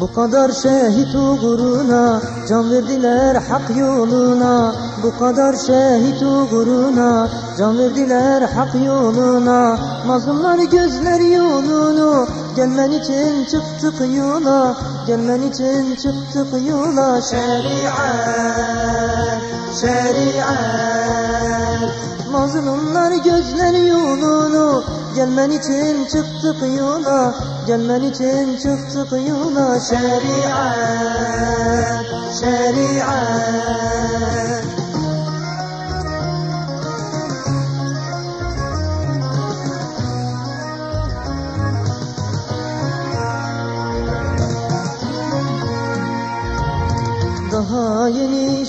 Bu kadar şehit uğruna can verdiler hak yoluna. Bu kadar şehit uğruna can verdiler hak yoluna. Mazlumlar gözler yolunu gelmen için çıktık yola Gelmen için çıktık yola Şeriat, şeriat. Mazlumlar gözler yolunu Gelmen için çıktık yola Gelmen için çıktık yola Şeriat, şeriat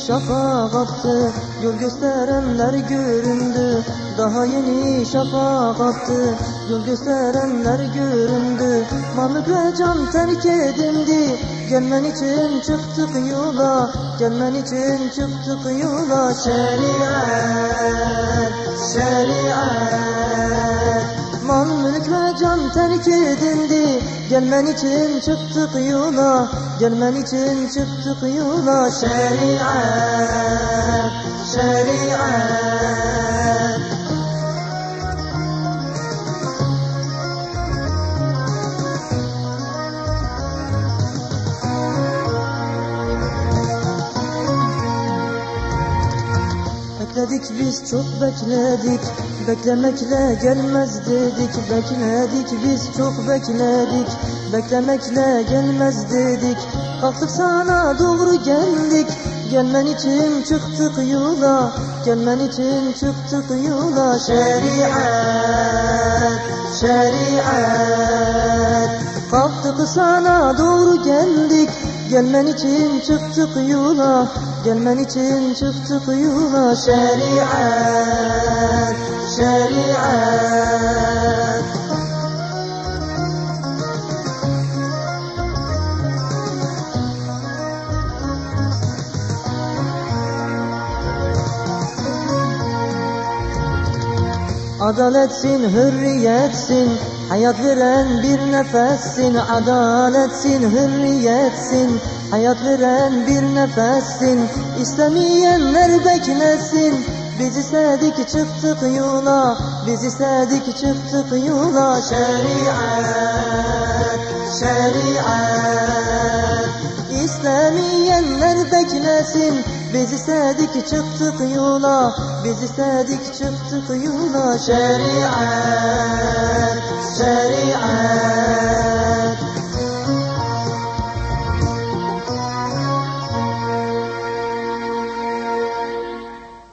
yeni şafak attı Yol gösterenler göründü. Daha yeni şafak attı Yol gösterenler göründü. Varlık ve can terk edildi. Gelmen için çıktık yola. Gelmen için çıktık yola. Şeriat, şeriat. Mal mülk ve can terk edildi Gelmen için çıktık yola Gelmen için çıktık yola Şeriat, şeriat Bekledik biz çok bekledik. Beklemekle gelmez dedik Bekledik biz çok bekledik. Beklemekle gelmez dedik. Kalktık sana doğru geldik. Gelmen için çıktık yola Gelmen için çıktık yola. Şeriat, şeriat. Kalktık sana doğru geldik Gelmen için çıktık yola Gelmen için çıktık yola Şeriat, şeriat Adaletsin, hürriyetsin. Hayat veren bir nefessin. Adaletsin, hürriyetsin. Hayat veren bir nefessin. İstemeyenler beklesin. Biz istedik çıktık yola. Biz istedik çıktık yola. Şeriat, şeriat. İstemeyenler beklesin biz istedik çıktık yola Biz istedik çıktık yola. Şeriat, şeriat.